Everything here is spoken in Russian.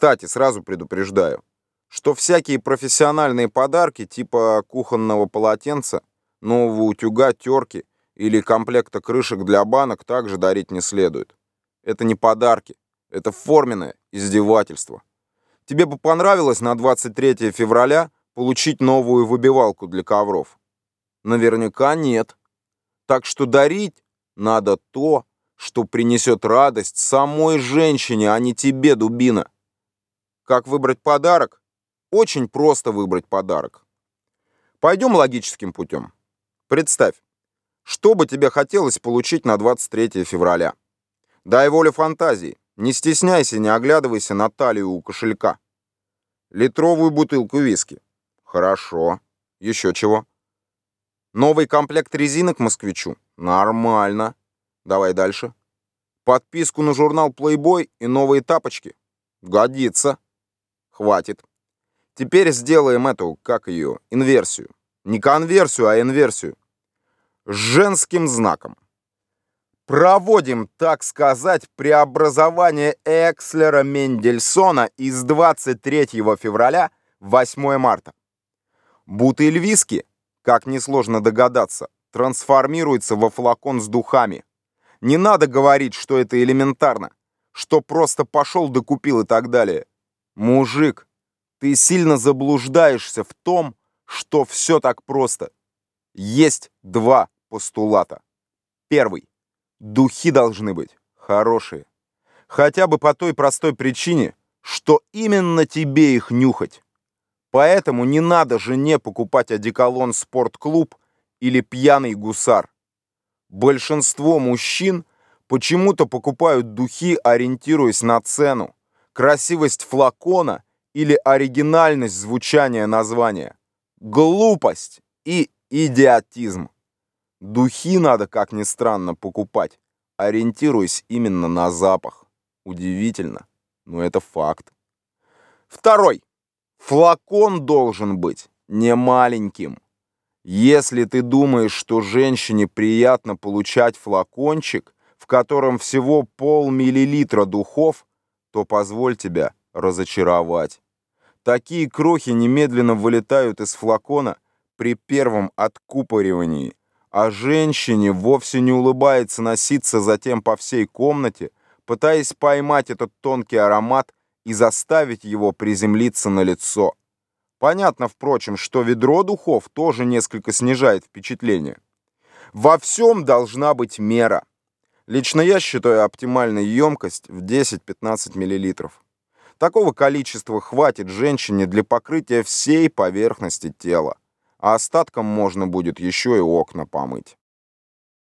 Кстати, сразу предупреждаю, что всякие профессиональные подарки типа кухонного полотенца, нового утюга, терки или комплекта крышек для банок также дарить не следует. Это не подарки, это форменное издевательство. Тебе бы понравилось на 23 февраля получить новую выбивалку для ковров? Наверняка нет. Так что дарить надо то, что принесет радость самой женщине, а не тебе, дубина. Как выбрать подарок? Очень просто выбрать подарок. Пойдем логическим путем. Представь, что бы тебе хотелось получить на 23 февраля? Дай волю фантазии. Не стесняйся, не оглядывайся на талию у кошелька. Литровую бутылку виски. Хорошо. Еще чего? Новый комплект резинок москвичу. Нормально. Давай дальше. Подписку на журнал Playboy и новые тапочки. Годится. Хватит. Теперь сделаем эту, как ее, инверсию. Не конверсию, а инверсию. С женским знаком. Проводим, так сказать, преобразование Экслера Мендельсона из 23 февраля в 8 марта. Бутыль виски, как несложно догадаться, трансформируется во флакон с духами. Не надо говорить, что это элементарно, что просто пошел да купил и так далее. Мужик, ты сильно заблуждаешься в том, что все так просто. Есть два постулата. Первый. Духи должны быть хорошие. Хотя бы по той простой причине, что именно тебе их нюхать. Поэтому не надо жене покупать одеколон «Спортклуб» или «Пьяный гусар». Большинство мужчин почему-то покупают духи, ориентируясь на цену, красивость флакона или оригинальность звучания названия. Глупость и идиотизм. Духи надо, как ни странно, покупать, ориентируясь именно на запах. Удивительно, но это факт. Второй. Флакон должен быть не маленьким. Если ты думаешь, что женщине приятно получать флакончик, в котором всего полмиллилитра духов, то позволь тебя разочаровать. Такие крохи немедленно вылетают из флакона при первом откупоривании, а женщине вовсе не улыбается носиться затем по всей комнате, пытаясь поймать этот тонкий аромат и заставить его приземлиться на лицо. Понятно, впрочем, что ведро духов тоже несколько снижает впечатление. Во всем должна быть мера. Лично я считаю оптимальной емкость в 10-15 мл. Такого количества хватит женщине для покрытия всей поверхности тела, а остатком можно будет еще и окна помыть.